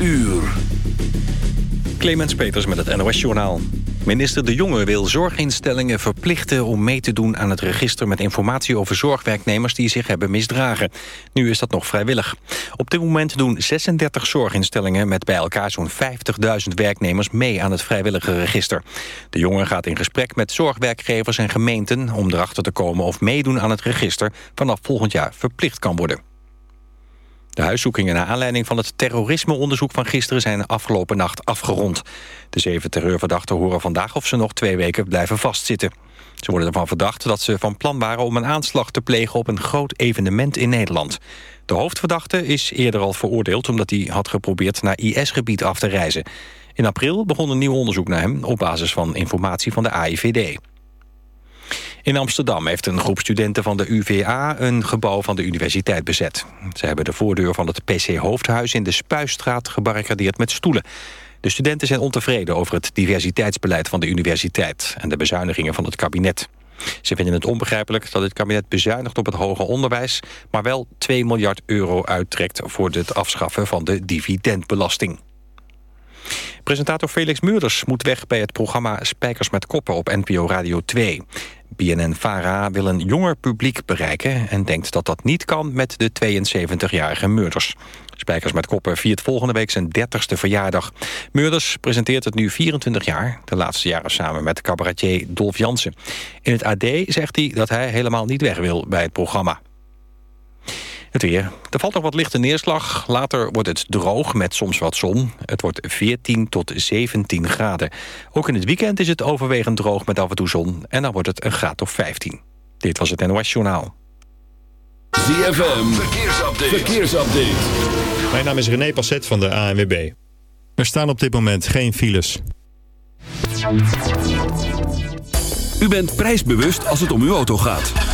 uur. Clemens Peters met het NOS-journaal. Minister De Jonge wil zorginstellingen verplichten om mee te doen aan het register met informatie over zorgwerknemers die zich hebben misdragen. Nu is dat nog vrijwillig. Op dit moment doen 36 zorginstellingen met bij elkaar zo'n 50.000 werknemers mee aan het vrijwillige register. De Jonge gaat in gesprek met zorgwerkgevers en gemeenten om erachter te komen of meedoen aan het register vanaf volgend jaar verplicht kan worden. De huiszoekingen naar aanleiding van het terrorismeonderzoek van gisteren zijn afgelopen nacht afgerond. De zeven terreurverdachten horen vandaag of ze nog twee weken blijven vastzitten. Ze worden ervan verdacht dat ze van plan waren om een aanslag te plegen op een groot evenement in Nederland. De hoofdverdachte is eerder al veroordeeld omdat hij had geprobeerd naar IS-gebied af te reizen. In april begon een nieuw onderzoek naar hem op basis van informatie van de AIVD. In Amsterdam heeft een groep studenten van de UvA een gebouw van de universiteit bezet. Ze hebben de voordeur van het PC Hoofdhuis in de Spuistraat gebarricadeerd met stoelen. De studenten zijn ontevreden over het diversiteitsbeleid van de universiteit en de bezuinigingen van het kabinet. Ze vinden het onbegrijpelijk dat het kabinet bezuinigt op het hoger onderwijs... maar wel 2 miljard euro uittrekt voor het afschaffen van de dividendbelasting. Presentator Felix Meurders moet weg bij het programma Spijkers met Koppen op NPO Radio 2. BNN-VARA wil een jonger publiek bereiken... en denkt dat dat niet kan met de 72-jarige Meurders. Spijkers met Koppen viert volgende week zijn 30ste verjaardag. Meurders presenteert het nu 24 jaar, de laatste jaren samen met cabaretier Dolf Jansen. In het AD zegt hij dat hij helemaal niet weg wil bij het programma. Het weer. Er valt nog wat lichte neerslag. Later wordt het droog met soms wat zon. Het wordt 14 tot 17 graden. Ook in het weekend is het overwegend droog met af en toe zon. En dan wordt het een graad of 15. Dit was het NOS Journaal. ZFM. Verkeersupdate. Verkeersupdate. Mijn naam is René Passet van de ANWB. Er staan op dit moment geen files. U bent prijsbewust als het om uw auto gaat.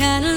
can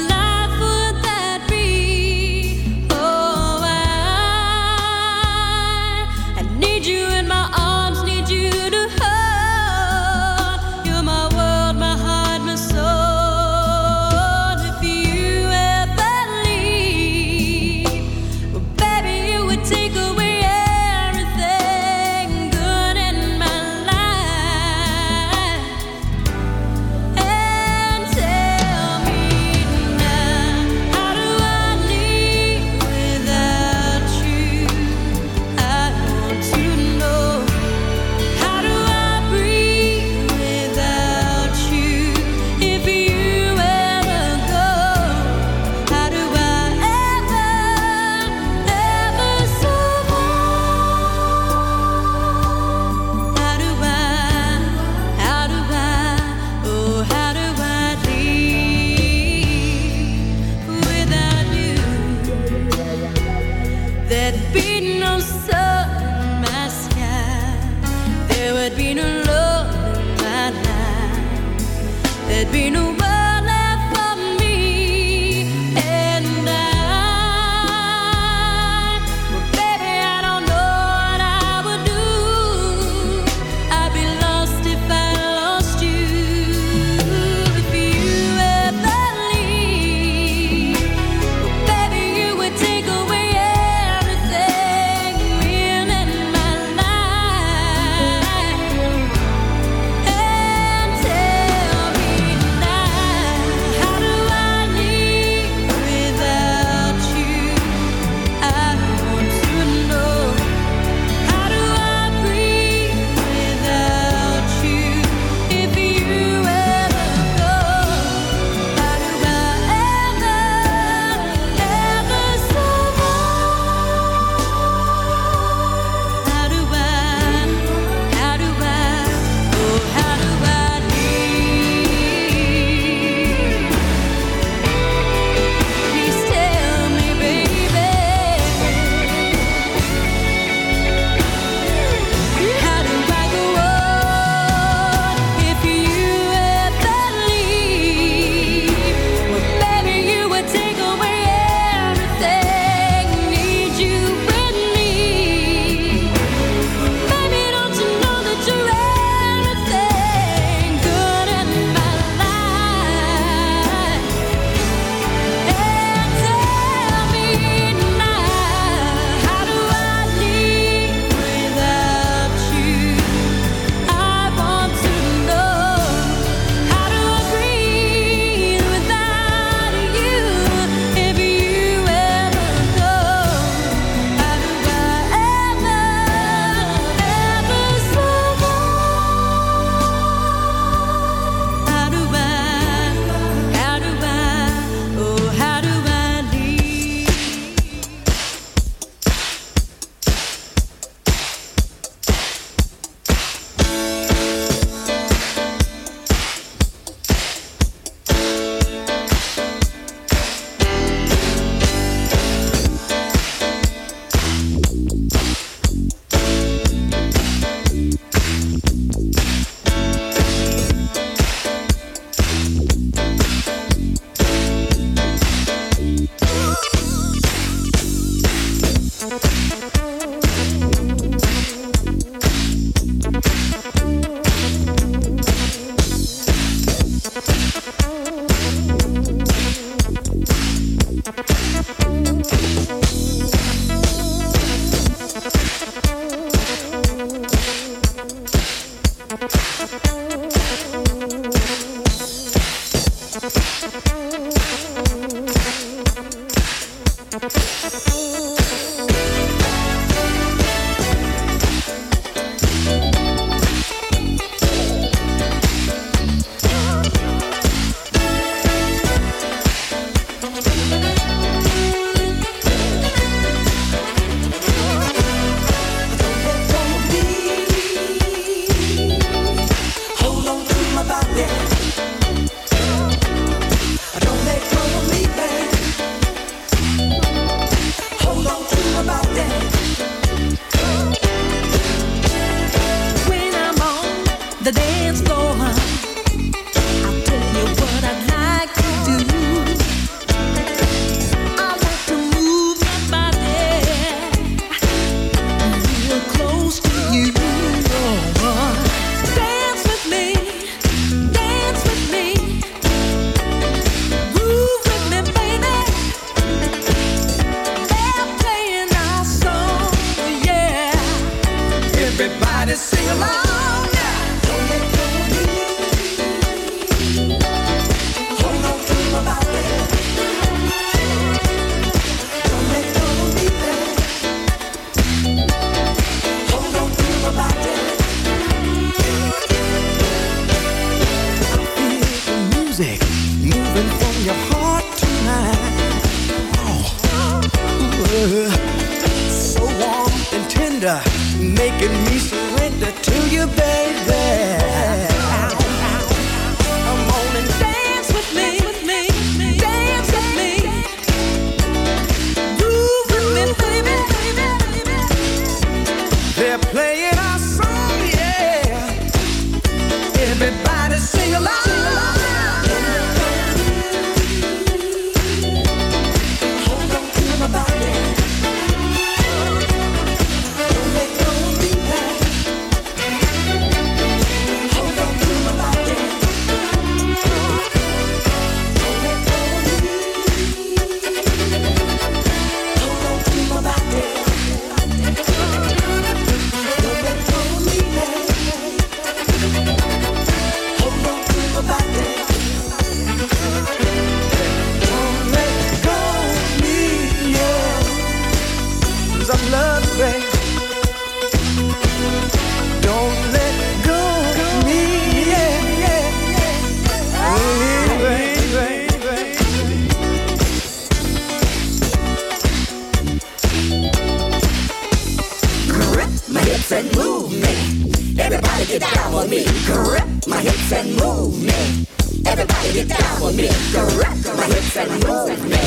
My hips and move me. Everybody get down with me. Correct my hips and move me.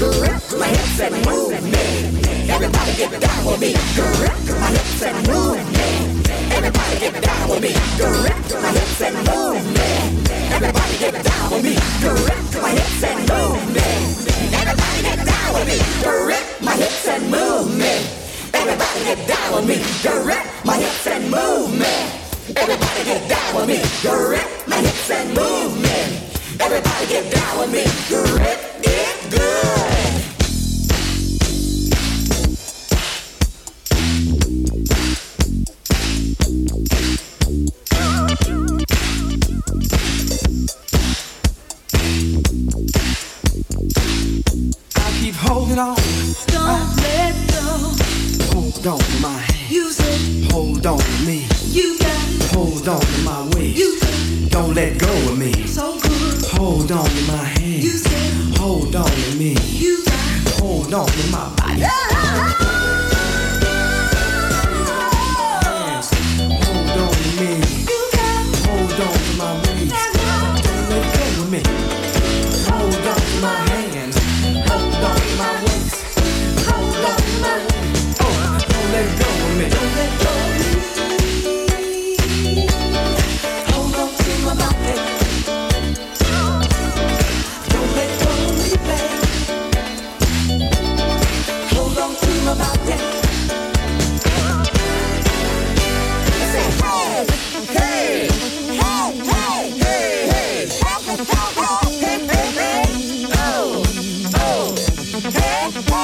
Correct my hips and move me. Everybody get down with me. Correct my hips and move me. Everybody get down with me. Correct my hips and move me. Everybody get down with me. Correct my hips and move me. Everybody get down with me. Correct my hips and move me. Everybody get down with me. Direct my hips and movement. Everybody get down with me. Grip my hips and movement. Everybody get down with me. Grip it good. Bye.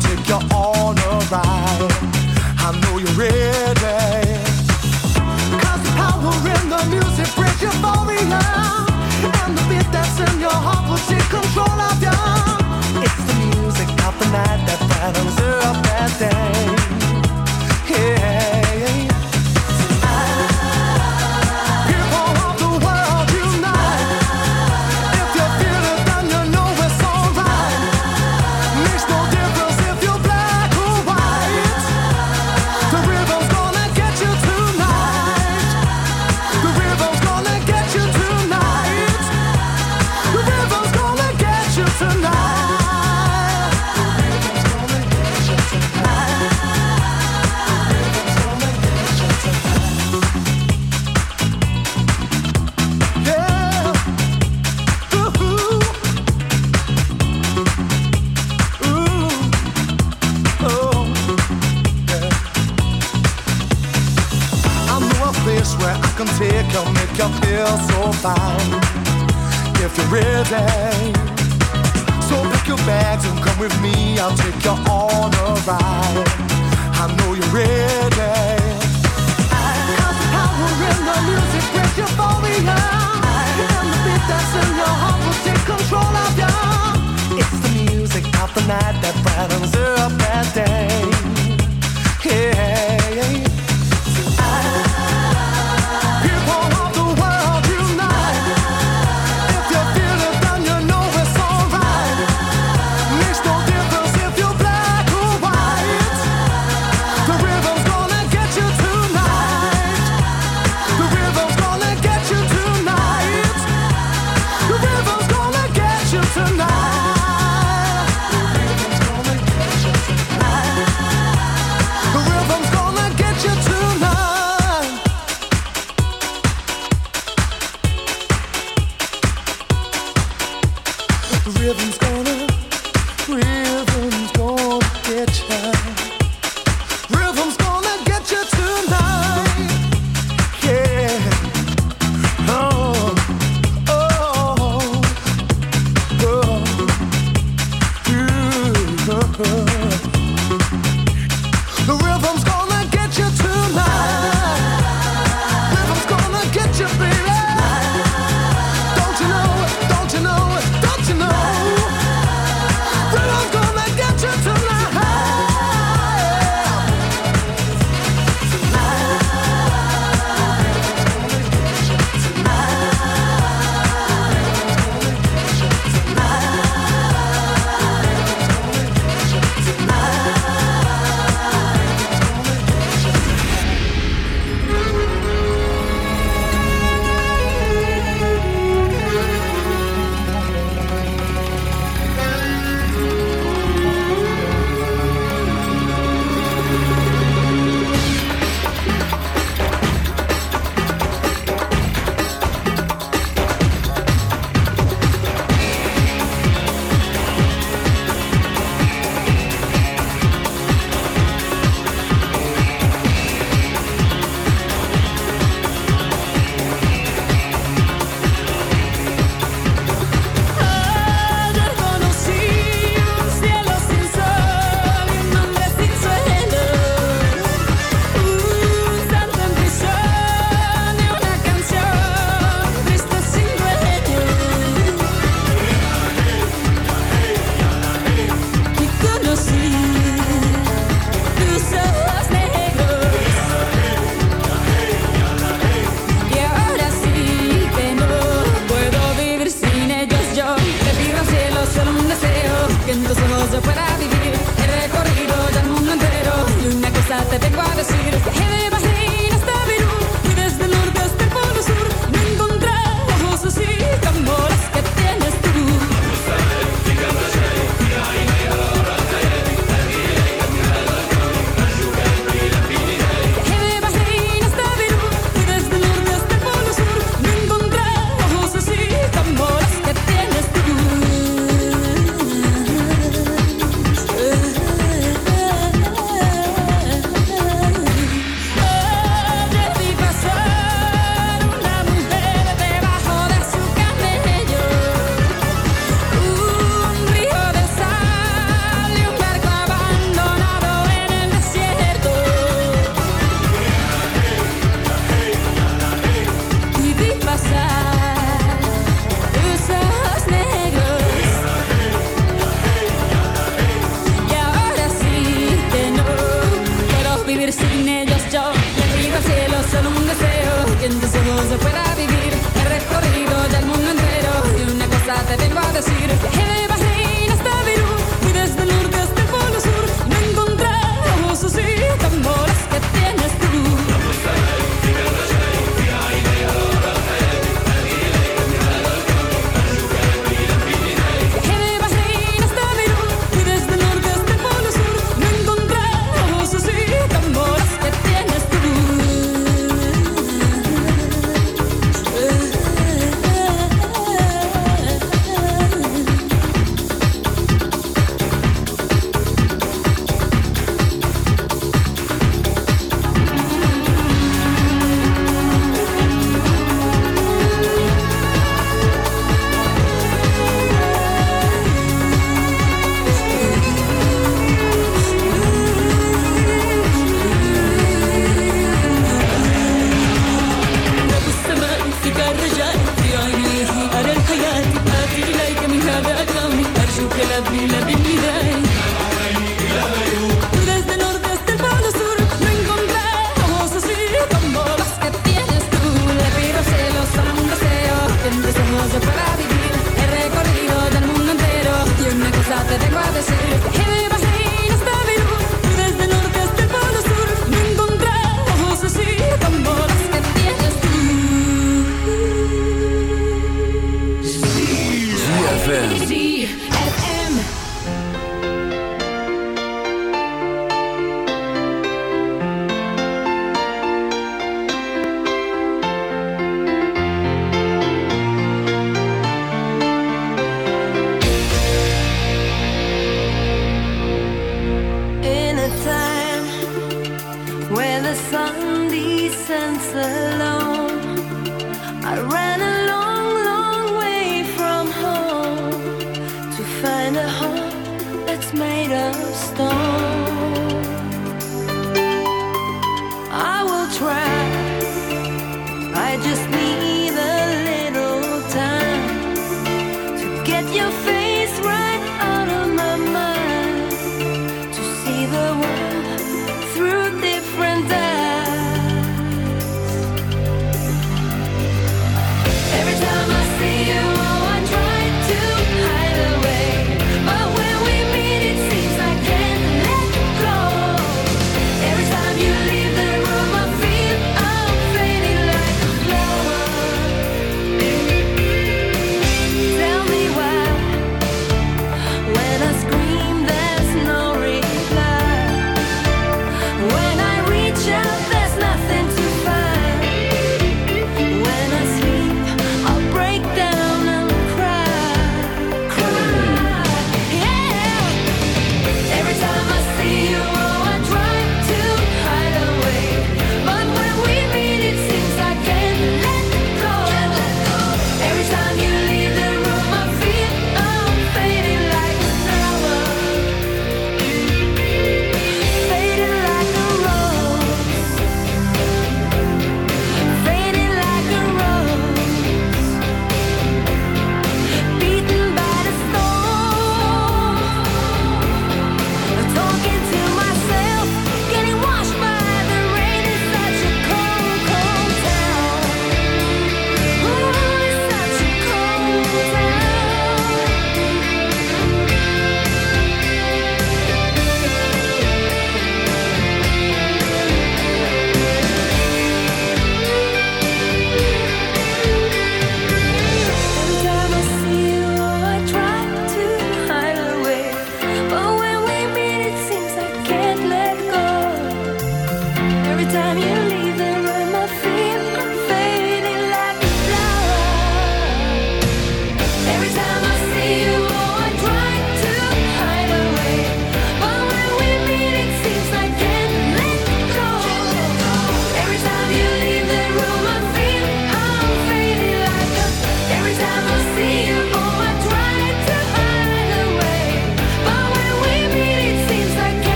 Take you've